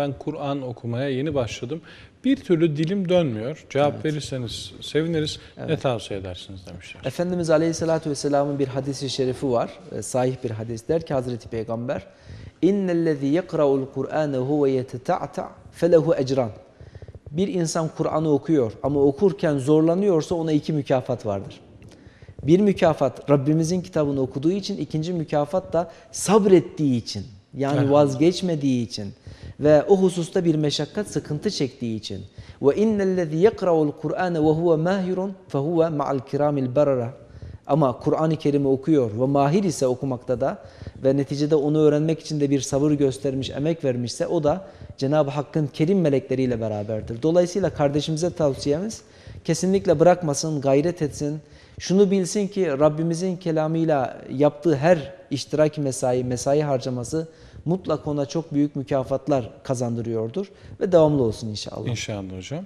ben Kur'an okumaya yeni başladım. Bir türlü dilim dönmüyor. Cevap verirseniz seviniriz. Ne tavsiye edersiniz demişler. Efendimiz Aleyhisselatü Vesselam'ın bir hadisi şerifi var. E, Sahih bir hadis der ki Hazreti Peygamber İnnellezî yekra'ul Kur'âne huve yeteta'ta felehu ecran. Bir insan Kur'an'ı okuyor ama okurken zorlanıyorsa ona iki mükafat vardır. Bir mükafat Rabbimizin kitabını okuduğu için, ikinci mükafat da sabrettiği için. Yani Evet. vazgeçmediği için ve o hususta bir meşakkat, sıkıntı çektiği için. Ve innellezî yekra'ul Kur'âne ve huve mahirun fehuve ma'al kiramil barara. Ama Kur'an-ı Kerim'i okuyor ve mahir ise okumakta da ve neticede onu öğrenmek için de bir sabır göstermiş, emek vermişse o da Cenab-ı Hakk'ın kerim melekleriyle beraberdir. Dolayısıyla kardeşimize tavsiyemiz kesinlikle bırakmasın, gayret etsin. Şunu bilsin ki Rabbimizin kelamıyla yaptığı her iştirak mesai, mesai harcaması mutlak ona çok büyük mükafatlar kazandırıyordur ve devamlı olsun inşallah. İnşallah hocam.